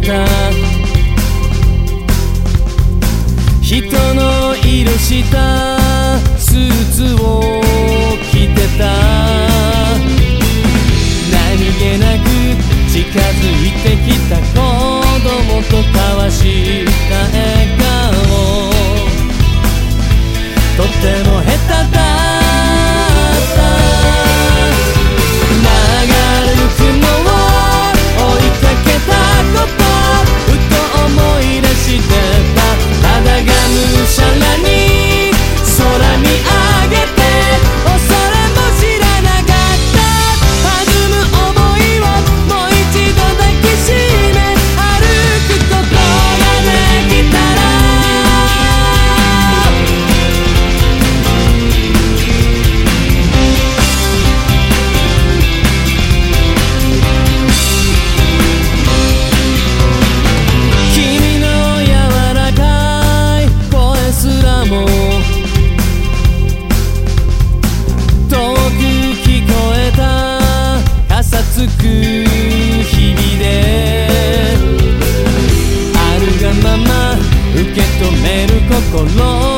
た人の色した日々であるがまま受け止める心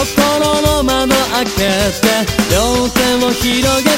心の窓開けて両手を広げ